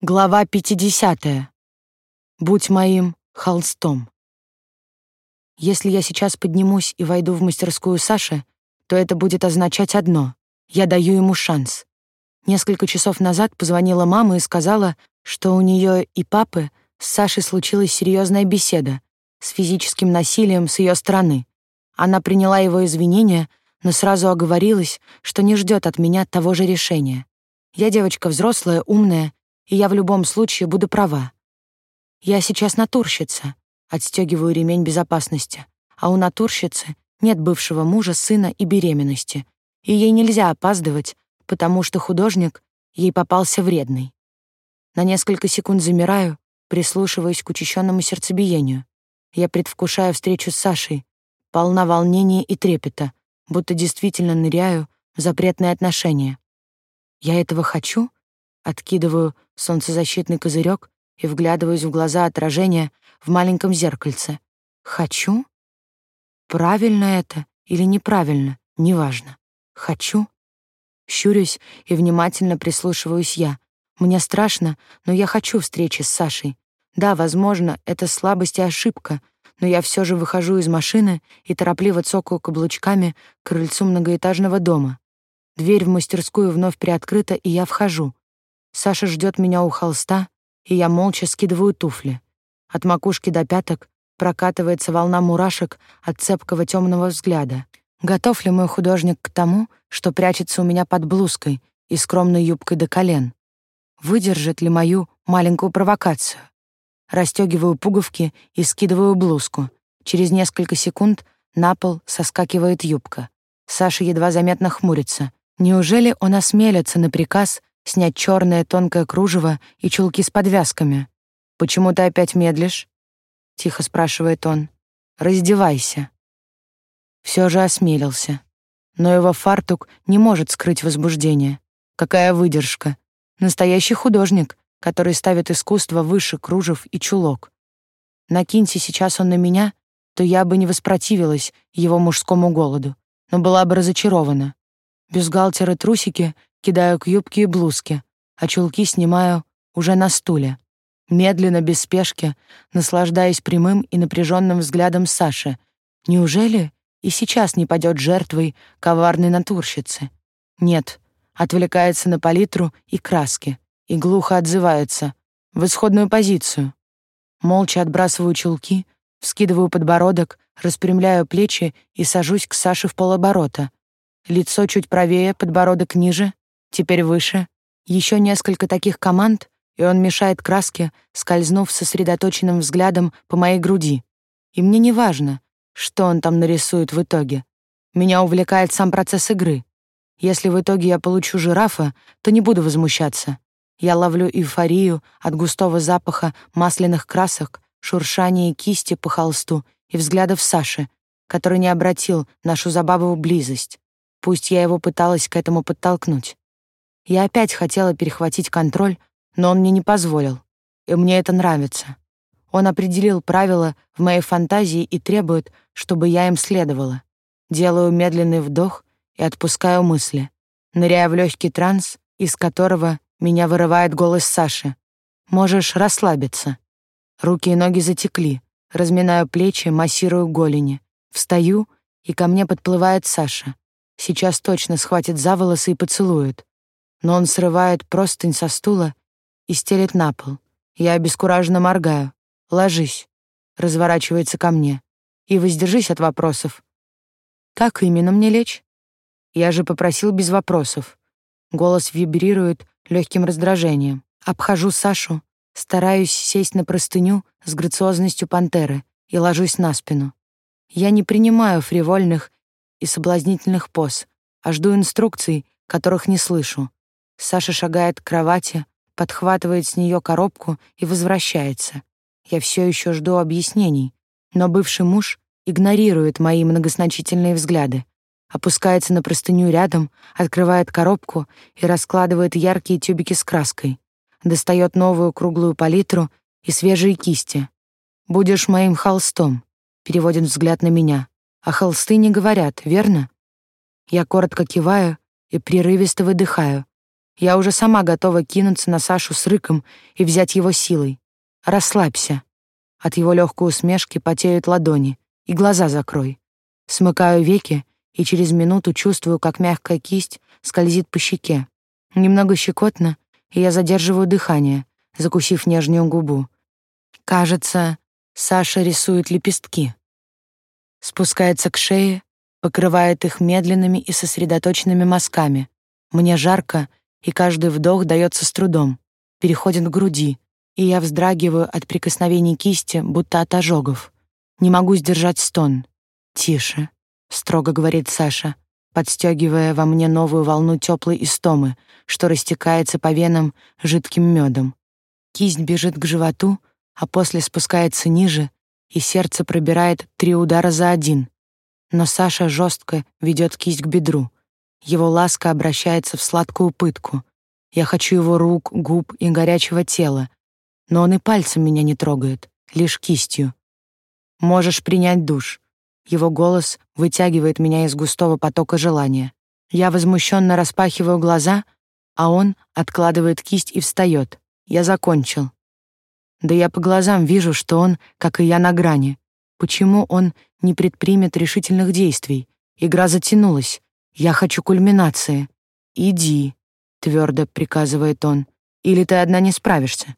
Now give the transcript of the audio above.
Глава 50. Будь моим холстом. Если я сейчас поднимусь и войду в мастерскую Саши, то это будет означать одно — я даю ему шанс. Несколько часов назад позвонила мама и сказала, что у нее и папы с Сашей случилась серьезная беседа с физическим насилием с ее стороны. Она приняла его извинения, но сразу оговорилась, что не ждет от меня того же решения. Я девочка взрослая, умная, и я в любом случае буду права. Я сейчас натурщица, отстегиваю ремень безопасности, а у натурщицы нет бывшего мужа, сына и беременности, и ей нельзя опаздывать, потому что художник ей попался вредный. На несколько секунд замираю, прислушиваясь к учащенному сердцебиению. Я предвкушаю встречу с Сашей, полна волнения и трепета, будто действительно ныряю в запретные отношения. Я этого хочу? Откидываю солнцезащитный козырек и вглядываюсь в глаза отражения в маленьком зеркальце. Хочу? Правильно это или неправильно, неважно. Хочу? Щурюсь и внимательно прислушиваюсь я. Мне страшно, но я хочу встречи с Сашей. Да, возможно, это слабость и ошибка, но я все же выхожу из машины и торопливо цокаю каблучками к крыльцу многоэтажного дома. Дверь в мастерскую вновь приоткрыта, и я вхожу. Саша ждет меня у холста, и я молча скидываю туфли. От макушки до пяток прокатывается волна мурашек от цепкого темного взгляда. Готов ли мой художник к тому, что прячется у меня под блузкой и скромной юбкой до колен? Выдержит ли мою маленькую провокацию? Расстегиваю пуговки и скидываю блузку. Через несколько секунд на пол соскакивает юбка. Саша едва заметно хмурится. Неужели он осмелится на приказ снять черное тонкое кружево и чулки с подвязками. «Почему ты опять медлишь?» — тихо спрашивает он. «Раздевайся». Все же осмелился. Но его фартук не может скрыть возбуждение. Какая выдержка. Настоящий художник, который ставит искусство выше кружев и чулок. Накинься сейчас он на меня, то я бы не воспротивилась его мужскому голоду, но была бы разочарована. Бюстгальтер и трусики кидаю к юбке и блузке, а чулки снимаю уже на стуле. Медленно, без спешки, наслаждаясь прямым и напряженным взглядом Саши. Неужели и сейчас не падет жертвой коварной натурщицы? Нет, отвлекается на палитру и краски и глухо отзывается в исходную позицию. Молча отбрасываю чулки, вскидываю подбородок, распрямляю плечи и сажусь к Саше в полоборота. Лицо чуть правее, подбородок ниже, теперь выше. Еще несколько таких команд, и он мешает краске, скользнув сосредоточенным взглядом по моей груди. И мне не важно, что он там нарисует в итоге. Меня увлекает сам процесс игры. Если в итоге я получу жирафа, то не буду возмущаться. Я ловлю эйфорию от густого запаха масляных красок, шуршания кисти по холсту и взглядов Саши, который не обратил нашу забаву близость. Пусть я его пыталась к этому подтолкнуть. Я опять хотела перехватить контроль, но он мне не позволил. И мне это нравится. Он определил правила в моей фантазии и требует, чтобы я им следовала. Делаю медленный вдох и отпускаю мысли, ныряя в легкий транс, из которого меня вырывает голос Саши. «Можешь расслабиться». Руки и ноги затекли. Разминаю плечи, массирую голени. Встаю, и ко мне подплывает Саша. Сейчас точно схватит за волосы и поцелует но он срывает простынь со стула и стелет на пол. Я обескураженно моргаю. «Ложись», — разворачивается ко мне. «И воздержись от вопросов». «Как именно мне лечь?» «Я же попросил без вопросов». Голос вибрирует легким раздражением. Обхожу Сашу, стараюсь сесть на простыню с грациозностью пантеры и ложусь на спину. Я не принимаю фривольных и соблазнительных поз, а жду инструкций, которых не слышу. Саша шагает к кровати, подхватывает с нее коробку и возвращается. Я все еще жду объяснений, но бывший муж игнорирует мои многозначительные взгляды, опускается на простыню рядом, открывает коробку и раскладывает яркие тюбики с краской, достает новую круглую палитру и свежие кисти. «Будешь моим холстом», — переводит взгляд на меня. «А холсты не говорят, верно?» Я коротко киваю и прерывисто выдыхаю, Я уже сама готова кинуться на Сашу с рыком и взять его силой. Расслабься. От его легкой усмешки потеют ладони, и глаза закрой. Смыкаю веки и через минуту чувствую, как мягкая кисть скользит по щеке. Немного щекотно, и я задерживаю дыхание, закусив нежную губу. Кажется, Саша рисует лепестки. Спускается к шее, покрывает их медленными и сосредоточенными мазками. Мне жарко, и каждый вдох дается с трудом, переходит к груди, и я вздрагиваю от прикосновений кисти, будто от ожогов. Не могу сдержать стон. «Тише», — строго говорит Саша, подстегивая во мне новую волну теплой истомы, что растекается по венам жидким медом. Кисть бежит к животу, а после спускается ниже, и сердце пробирает три удара за один. Но Саша жестко ведет кисть к бедру. Его ласка обращается в сладкую пытку. Я хочу его рук, губ и горячего тела, но он и пальцем меня не трогает, лишь кистью. Можешь принять душ. Его голос вытягивает меня из густого потока желания. Я возмущенно распахиваю глаза, а он откладывает кисть и встает. Я закончил. Да я по глазам вижу, что он, как и я, на грани. Почему он не предпримет решительных действий? Игра затянулась. Я хочу кульминации. Иди, твердо приказывает он. Или ты одна не справишься?